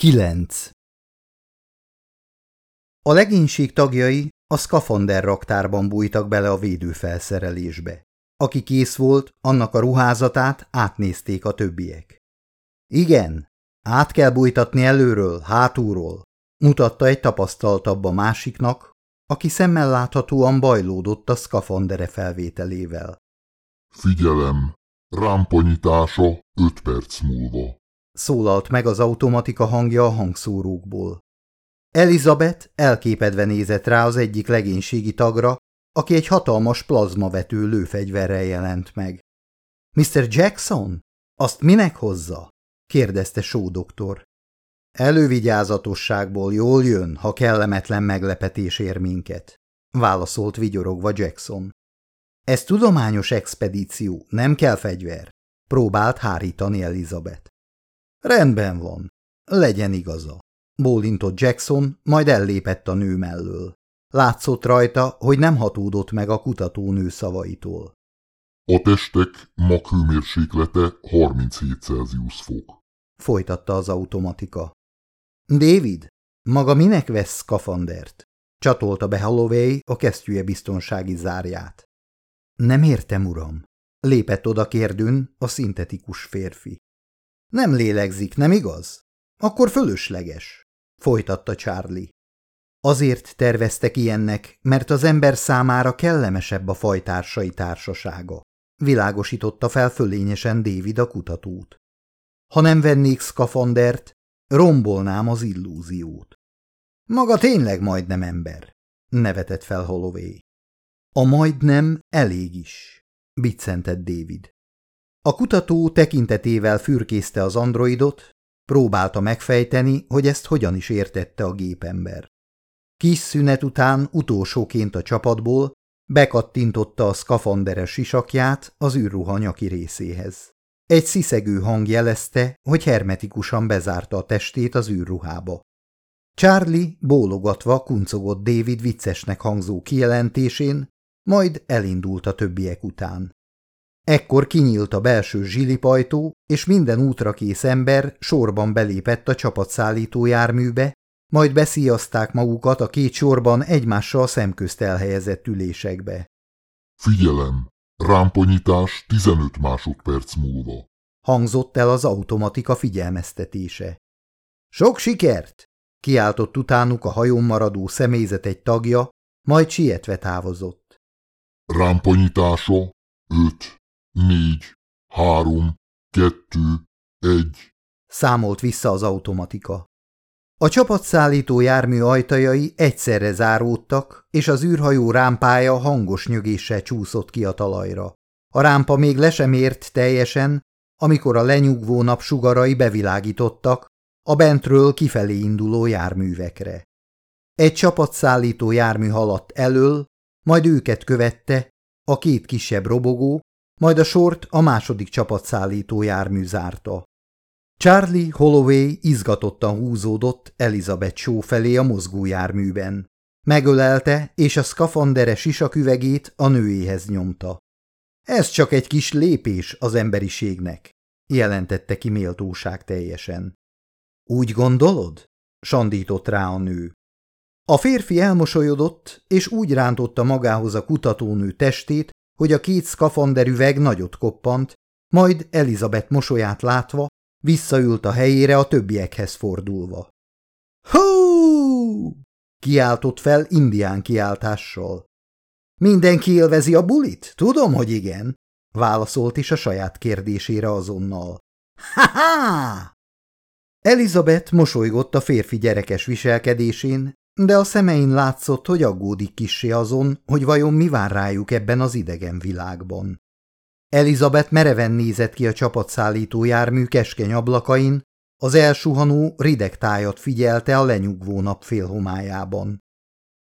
9. A legénység tagjai a szkafander raktárban bújtak bele a védőfelszerelésbe. Aki kész volt, annak a ruházatát átnézték a többiek. Igen, át kell bújtatni előről, hátulról, mutatta egy tapasztaltabb a másiknak, aki szemmel láthatóan bajlódott a szkafandere felvételével. Figyelem, rámponyítása öt perc múlva szólalt meg az automatika hangja a hangszórókból. Elizabeth elképedve nézett rá az egyik legénységi tagra, aki egy hatalmas plazmavető lőfegyverrel jelent meg. – Mr. Jackson? Azt minek hozza? – kérdezte Só doktor. – Elővigyázatosságból jól jön, ha kellemetlen meglepetés ér minket – válaszolt vigyorogva Jackson. – Ez tudományos expedíció, nem kell fegyver – próbált hárítani Elizabeth. Rendben van. Legyen igaza. Bólintott Jackson, majd ellépett a nő mellől. Látszott rajta, hogy nem hatódott meg a kutatónő szavaitól. A testek maghőmérséklete 37 Celsius fok. Folytatta az automatika. David, maga minek vesz skafandert? Csatolta be Holloway a kesztyűje biztonsági zárját. Nem értem, uram. Lépett oda kérdőn a szintetikus férfi. Nem lélegzik, nem igaz? Akkor fölösleges, folytatta Charlie. Azért terveztek ilyennek, mert az ember számára kellemesebb a fajtársai társasága, világosította fel fölényesen David a kutatót. Ha nem vennék szkafandert, rombolnám az illúziót. Maga tényleg majdnem ember, nevetett fel Holloway. A majdnem elég is, biccentett David. A kutató tekintetével fürkészte az androidot, próbálta megfejteni, hogy ezt hogyan is értette a gépember. Kis szünet után utolsóként a csapatból bekattintotta a szkafanderes sisakját az űrruha nyaki részéhez. Egy sziszegő hang jelezte, hogy hermetikusan bezárta a testét az űrruhába. Charlie bólogatva kuncogott David viccesnek hangzó kijelentésén, majd elindult a többiek után. Ekkor kinyílt a belső zsilipajtó, és minden útra kész ember sorban belépett a csapatszállító járműbe, majd beszíjazták magukat a két sorban egymással szemközt elhelyezett ülésekbe. Figyelem! Rámponyítás 15 másodperc múlva. Hangzott el az automatika figyelmeztetése. Sok sikert! Kiáltott utánuk a hajón maradó személyzet egy tagja, majd sietve távozott. Rámponyítása 5, négy, három, kettő, egy. Számolt vissza az automatika. A csapatszállító jármű ajtajai egyszerre záródtak, és az űrhajó rámpája hangos nyögéssel csúszott ki a talajra. A rámpa még le sem ért teljesen, amikor a lenyugvó napsugarai bevilágítottak a bentről kifelé induló járművekre. Egy csapatszállító jármű haladt elől, majd őket követte a két kisebb robogó, majd a sort a második csapatszállító jármű zárta. Charlie Holloway izgatottan húzódott Elizabeth Shaw felé a mozgójárműben. Megölelte, és a szkafandere sisaküvegét a nőéhez nyomta. Ez csak egy kis lépés az emberiségnek, jelentette ki méltóság teljesen. Úgy gondolod? sandított rá a nő. A férfi elmosolyodott, és úgy rántotta magához a kutatónő testét, hogy a két szkafanderüveg nagyot koppant, majd Elizabeth mosolyát látva visszaült a helyére a többiekhez fordulva. Hú! kiáltott fel indián kiáltással. Mindenki élvezi a bulit? Tudom, hogy igen, válaszolt is a saját kérdésére azonnal. Ha-ha! Elizabeth mosolygott a férfi gyerekes viselkedésén, de a szemein látszott, hogy aggódik kissé azon, hogy vajon mi vár rájuk ebben az idegen világban. Elizabeth mereven nézett ki a csapatszállító jármű keskeny ablakain, az elsuhanó rideg tájat figyelte a lenyugvó nap félhomájában.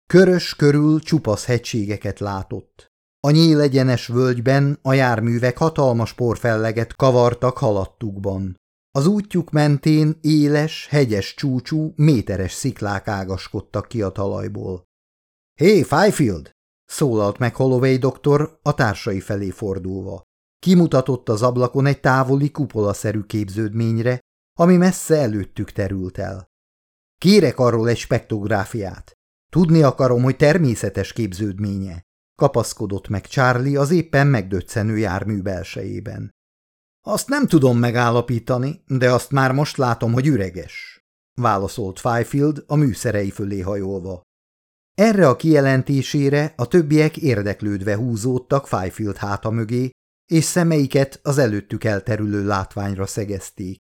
Körös körül csupasz hegységeket látott. A nyílegyenes völgyben a járművek hatalmas porfelleget kavartak halattukban. Az útjuk mentén éles, hegyes csúcsú, méteres sziklák ágaskodtak ki a talajból. – Hé, hey, Fifield! – szólalt meg Holloway doktor a társai felé fordulva. Kimutatott az ablakon egy távoli kupolaszerű képződményre, ami messze előttük terült el. Kérek arról egy spektográfiát. Tudni akarom, hogy természetes képződménye. Kapaszkodott meg Charlie az éppen megdöccenő jármű belsejében. Azt nem tudom megállapítani, de azt már most látom, hogy üreges, válaszolt Fifield a műszerei fölé hajolva. Erre a kijelentésére a többiek érdeklődve húzódtak Fifield háta mögé, és szemeiket az előttük elterülő látványra szegezték.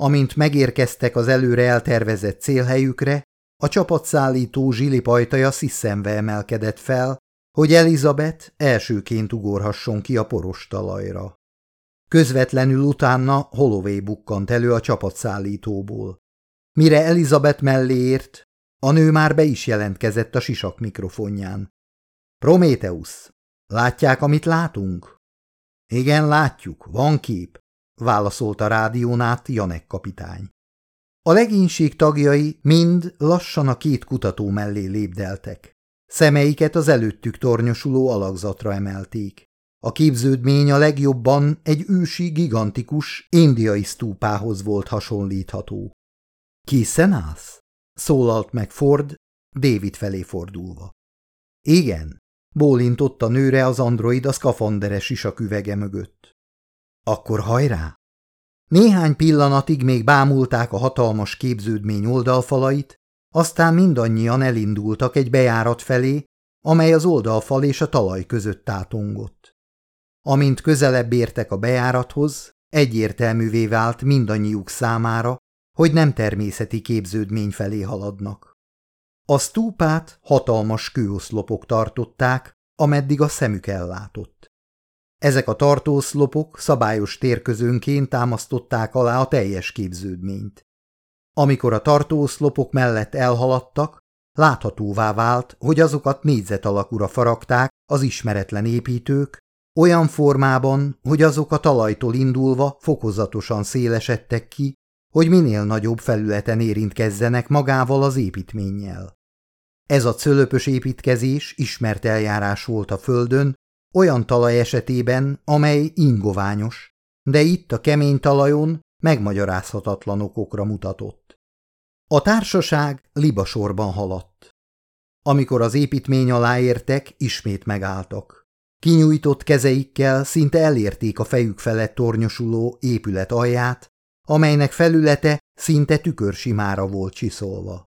Amint megérkeztek az előre eltervezett célhelyükre, a csapatszállító zsilipajtaja sziszemve emelkedett fel, hogy Elizabeth elsőként ugorhasson ki a poros talajra. Közvetlenül utána Holloway bukkant elő a csapatszállítóból. Mire Elizabeth mellé ért, a nő már be is jelentkezett a sisak mikrofonján. Prométeusz, látják, amit látunk? Igen, látjuk, van kép, válaszolt a rádión át Janek kapitány. A legénység tagjai mind lassan a két kutató mellé lépdeltek. Szemeiket az előttük tornyosuló alakzatra emelték. A képződmény a legjobban egy ősi, gigantikus indiai sztúpához volt hasonlítható. – Készen állsz? – szólalt meg Ford, David felé fordulva. – Igen – bólintott a nőre az android a szkafanderes isaküvege mögött. – Akkor hajrá! Néhány pillanatig még bámulták a hatalmas képződmény oldalfalait, aztán mindannyian elindultak egy bejárat felé, amely az oldalfal és a talaj között tátongott. Amint közelebb értek a bejárathoz, egyértelművé vált mindannyiuk számára, hogy nem természeti képződmény felé haladnak. A stúpát hatalmas kőoszlopok tartották, ameddig a szemük ellátott. Ezek a tartószlopok szabályos térközönként támasztották alá a teljes képződményt. Amikor a tartószlopok mellett elhaladtak, láthatóvá vált, hogy azokat négyzet alakúra faragták az ismeretlen építők, olyan formában, hogy azok a talajtól indulva fokozatosan szélesedtek ki, hogy minél nagyobb felületen érintkezzenek magával az építménnyel. Ez a cölöpös építkezés ismert eljárás volt a földön, olyan talaj esetében, amely ingoványos, de itt a kemény talajon megmagyarázhatatlan okokra mutatott. A társaság libasorban haladt. Amikor az építmény alá értek, ismét megálltak. Kinyújtott kezeikkel szinte elérték a fejük felett tornyosuló épület alját, amelynek felülete szinte tükörsimára volt csiszolva.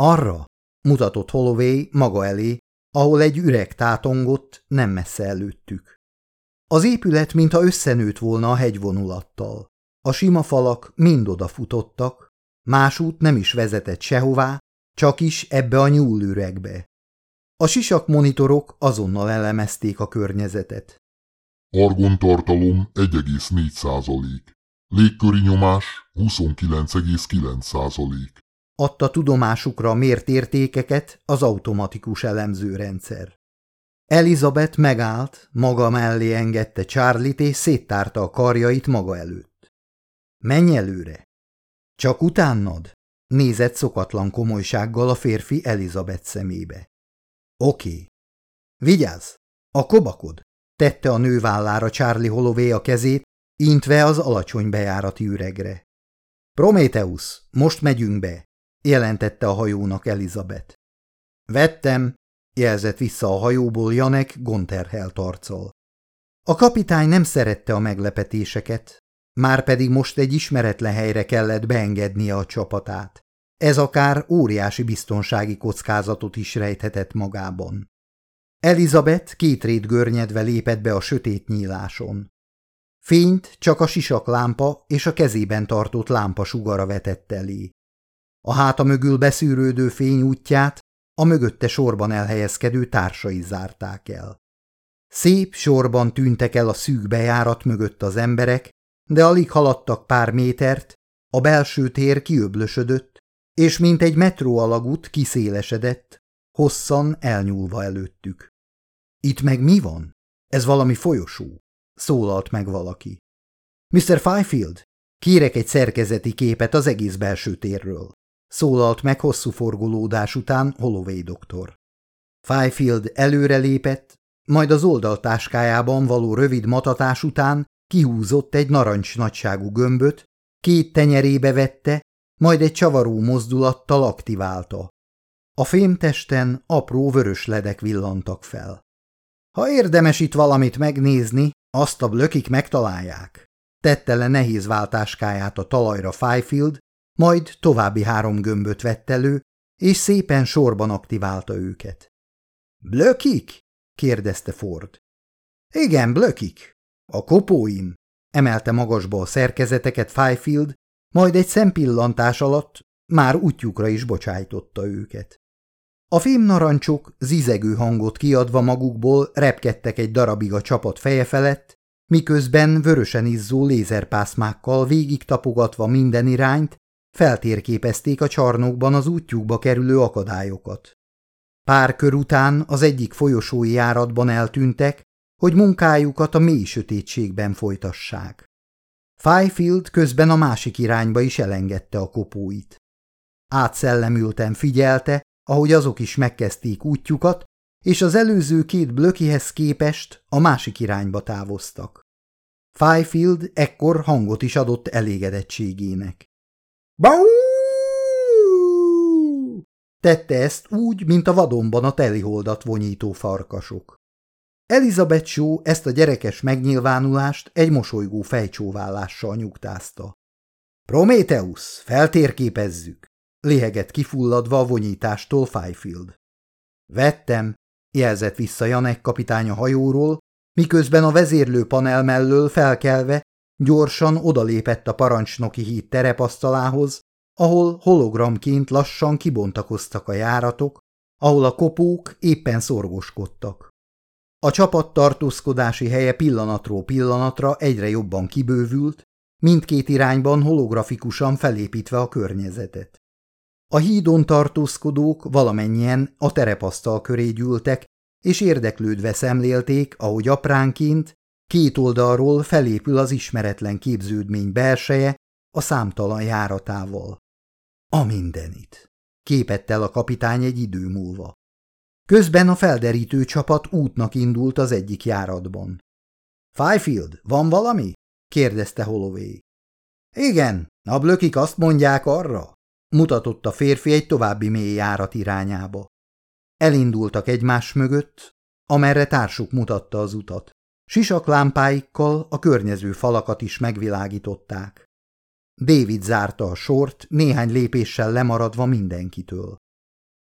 Arra mutatott Holloway maga elé, ahol egy üreg tátongott nem messze előttük. Az épület mintha összenőtt volna a hegyvonulattal. A sima falak mind odafutottak, más út nem is vezetett sehová, csak is ebbe a nyúlüregbe. A sisak monitorok azonnal elemezték a környezetet. Argon tartalom 1,4 százalék. Légköri nyomás 29,9 százalék. Adta tudomásukra mért értékeket az automatikus elemzőrendszer. Elizabeth megállt, maga mellé engedte Charlie-t és széttárta a karjait maga előtt. Menj előre! Csak utánad? Nézett szokatlan komolysággal a férfi Elizabeth szemébe. Oké. Vigyázz! A kobakod! Tette a nő vállára Charlie Holloway a kezét, intve az alacsony bejárati üregre. Prométeusz, most megyünk be, jelentette a hajónak Elizabeth. Vettem, jelzett vissza a hajóból Janek gonterhelt arccal. A kapitány nem szerette a meglepetéseket, már pedig most egy ismeretlen helyre kellett beengednie a csapatát. Ez akár óriási biztonsági kockázatot is rejthetett magában. Elizabeth két rét görnyedve lépett be a sötét nyíláson. Fényt csak a sisak lámpa és a kezében tartott lámpa sugara vetett elé. A háta mögül beszűrődő fény útját a mögötte sorban elhelyezkedő társai zárták el. Szép sorban tűntek el a szűk bejárat mögött az emberek, de alig haladtak pár métert, a belső tér kiöblösödött, és mint egy metró alagút kiszélesedett, hosszan elnyúlva előttük. Itt meg mi van? Ez valami folyosó, szólalt meg valaki. Mr. Fifield, kérek egy szerkezeti képet az egész belső térről, szólalt meg hosszú forgolódás után Holloway doktor. Fifield előrelépett, majd az oldaltáskájában való rövid matatás után kihúzott egy narancs nagyságú gömböt, két tenyerébe vette, majd egy csavaró mozdulattal aktiválta. A fémtesten apró vörös ledek villantak fel. Ha érdemes itt valamit megnézni, azt a blökik megtalálják. Tette le nehéz váltáskáját a talajra Fifield, majd további három gömböt vett elő, és szépen sorban aktiválta őket. – Blökik? – kérdezte Ford. – Igen, blökik. A kopóim. Emelte magasba a szerkezeteket Fifield, majd egy szempillantás alatt már útjukra is bocsájtotta őket. A fémnarancsok zizegő hangot kiadva magukból repkedtek egy darabig a csapat feje felett, miközben vörösen izzó lézerpászmákkal végig tapogatva minden irányt, feltérképezték a csarnokban az útjukba kerülő akadályokat. Pár kör után az egyik folyosói járatban eltűntek, hogy munkájukat a mély sötétségben folytassák. Fifield közben a másik irányba is elengedte a kopóit. Átszellemülten figyelte, ahogy azok is megkezdték útjukat, és az előző két blökihez képest a másik irányba távoztak. Fifield ekkor hangot is adott elégedettségének. Bau! Tette ezt úgy, mint a vadonban a teliholdat vonyító farkasok. Elizabeth Shaw ezt a gyerekes megnyilvánulást egy mosolygó fejcsóválással nyugtázta. Prometheus, feltérképezzük! Léheget kifulladva a vonyítástól Fifield. Vettem, jelzett vissza Janek kapitány a hajóról, miközben a vezérlő panel mellől felkelve gyorsan odalépett a parancsnoki híd terepasztalához, ahol hologramként lassan kibontakoztak a járatok, ahol a kopók éppen szorgoskodtak. A csapat tartózkodási helye pillanatról pillanatra egyre jobban kibővült, mindkét irányban holografikusan felépítve a környezetet. A hídon tartózkodók valamennyien a terepasztal köré gyűltek, és érdeklődve szemlélték, ahogy apránként két oldalról felépül az ismeretlen képződmény belseje a számtalan járatával. A mindenit. Képett el a kapitány egy idő múlva. Közben a felderítő csapat útnak indult az egyik járatban. – Fifield, van valami? – kérdezte Holloway. – Igen, a blökik azt mondják arra – mutatott a férfi egy további mély járat irányába. Elindultak egymás mögött, amerre társuk mutatta az utat. Sisaklámpáikkal a környező falakat is megvilágították. David zárta a sort, néhány lépéssel lemaradva mindenkitől.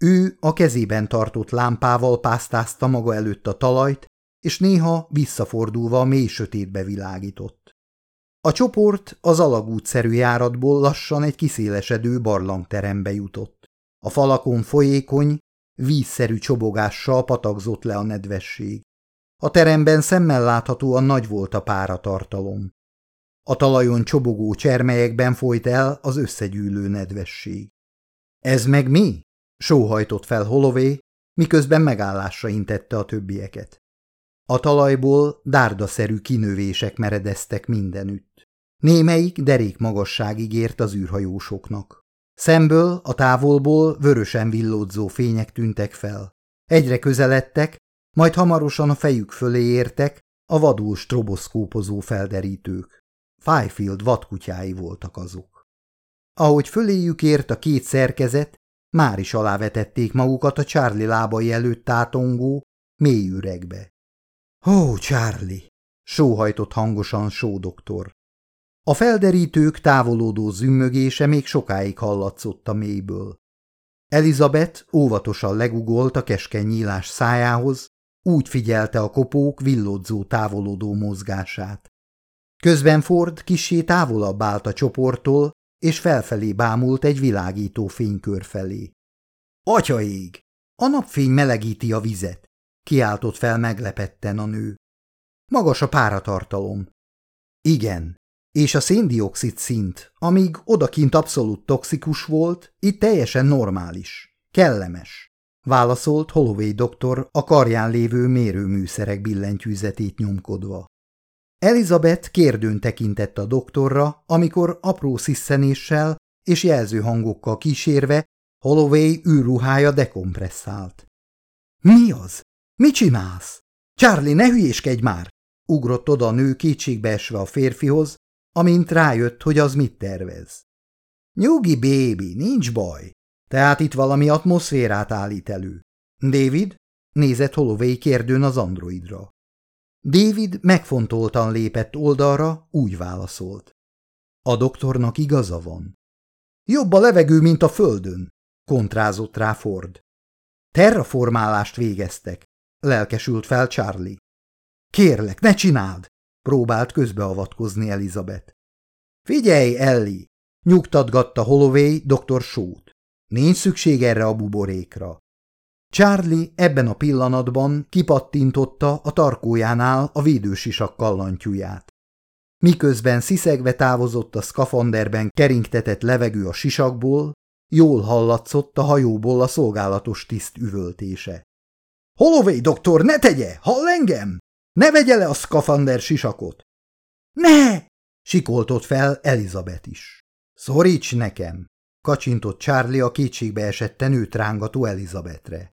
Ő a kezében tartott lámpával pásztázta maga előtt a talajt, és néha visszafordulva a mély sötétbe világított. A csoport az alagútszerű járatból lassan egy kiszélesedő barlangterembe jutott. A falakon folyékony, vízszerű csobogással patakzott le a nedvesség. A teremben szemmel láthatóan nagy volt a páratartalom. A talajon csobogó csermelyekben folyt el az összegyűlő nedvesség. Ez meg mi? Sóhajtott fel Holloway, miközben megállásra intette a többieket. A talajból dárdaszerű kinövések meredeztek mindenütt. Némelyik derék magasságig ért az űrhajósoknak. Szemből, a távolból vörösen villódzó fények tűntek fel. Egyre közeledtek, majd hamarosan a fejük fölé értek a vadul stroboszkópozó felderítők. Fifield vadkutyái voltak azok. Ahogy föléjük ért a két szerkezet, már is alávetették magukat a Charlie lábai előtt tátongó, mély üregbe. Ó, oh, Charlie! sóhajtott hangosan só doktor. A felderítők távolodó zümmögése még sokáig hallatszott a mélyből. Elizabeth óvatosan legugolt a keskeny nyílás szájához, úgy figyelte a kopók villódzó távolodó mozgását. Közben Ford kisé távolabb állt a csoporttól, és felfelé bámult egy világító fénykör felé. Atyaég! A napfény melegíti a vizet, kiáltott fel meglepetten a nő. Magas a páratartalom. Igen, és a széndiokszid szint, amíg odakint abszolút toxikus volt, itt teljesen normális, kellemes, válaszolt Holloway doktor a karján lévő mérőműszerek billentyűzetét nyomkodva. Elizabeth kérdőn tekintett a doktorra, amikor apró sziszenéssel és jelzőhangokkal kísérve Holloway űrruhája dekompresszált. – Mi az? Mit csinálsz? Charlie, ne hülyéskedj már! Ugrott oda a nő kétségbeesve a férfihoz, amint rájött, hogy az mit tervez. Nyugi, bébi, nincs baj. Tehát itt valami atmoszférát állít elő. David nézett Holloway kérdőn az androidra. David megfontoltan lépett oldalra, úgy válaszolt. A doktornak igaza van. Jobb a levegő, mint a földön, kontrázott rá Ford. Terraformálást végeztek, lelkesült fel Charlie. Kérlek, ne csináld, próbált közbeavatkozni Elizabeth. Figyelj, Ellie, nyugtatgatta Holloway dr. Sót. Nincs szükség erre a buborékra. Charlie ebben a pillanatban kipattintotta a tarkójánál a védősisak kallantyúját. Miközben sziszegve távozott a szkafanderben keringtetett levegő a sisakból, jól hallatszott a hajóból a szolgálatos tiszt üvöltése. – Holloway doktor, ne tegye! Hall engem? Ne vegye le a szkafander sisakot! – Ne! – sikoltott fel Elizabeth is. – Szoríts nekem! – kacsintott Charlie a kétségbe esetten őt rángató Elizabethre.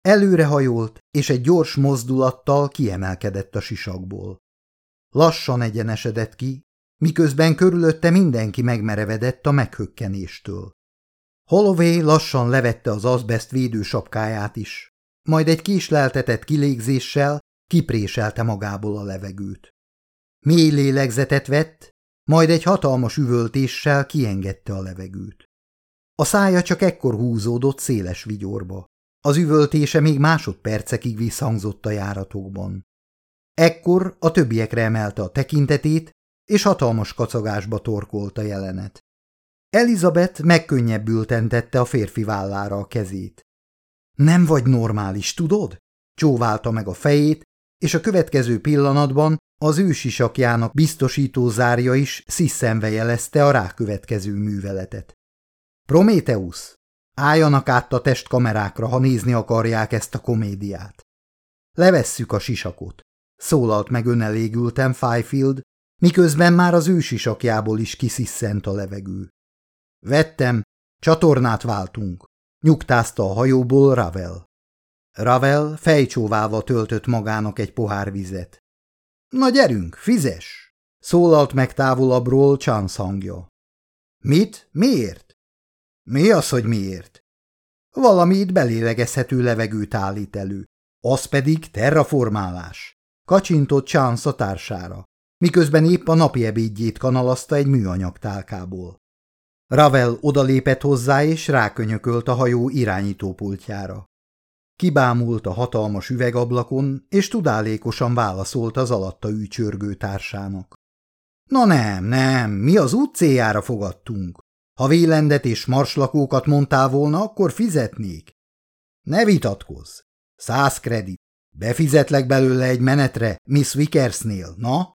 Előrehajolt, és egy gyors mozdulattal kiemelkedett a sisakból. Lassan egyenesedett ki, miközben körülötte mindenki megmerevedett a meghökkenéstől. Holloway lassan levette az azbest védő sapkáját is, majd egy késleltetett kilégzéssel kipréselte magából a levegőt. Mély lélegzetet vett, majd egy hatalmas üvöltéssel kiengedte a levegőt. A szája csak ekkor húzódott széles vigyorba. Az üvöltése még másodpercekig visszhangzott a járatokban. Ekkor a többiekre emelte a tekintetét, és hatalmas kacagásba torkolt a jelenet. Elizabeth megkönnyebbülten tette a férfi vállára a kezét. Nem vagy normális, tudod? Csóválta meg a fejét, és a következő pillanatban az ősisakjának biztosító zárja is sziszenve jelezte a rákövetkező műveletet. Prométeusz, álljanak át a testkamerákra, ha nézni akarják ezt a komédiát. Levesszük a sisakot szólalt meg önelégülten Fifield, miközben már az ő sisakjából is kiszisszent a levegő. Vettem, csatornát váltunk, nyugtázta a hajóból Ravel. Ravel fejcsóválva töltött magának egy pohár vizet. Na gyerünk, fizes! szólalt meg távolabbról Chance hangja. Mit? Miért? Mi az, hogy miért? Valami itt belélegezhető levegőt állít elő, az pedig terraformálás kacsintott Chance a társára, miközben épp a napi ebédjét kanalazta egy műanyag tálkából. Ravel odalépett hozzá és rákönyökölt a hajó irányítópultjára. Kibámult a hatalmas üvegablakon, és tudálékosan válaszolt az alatta ücsörgő társának. Na nem, nem, mi az út céljára fogadtunk. Ha vélendet és marslakókat mondtál volna, akkor fizetnék. Ne vitatkozz. Száz kredit. Befizetlek belőle egy menetre Miss Vickersnél, na?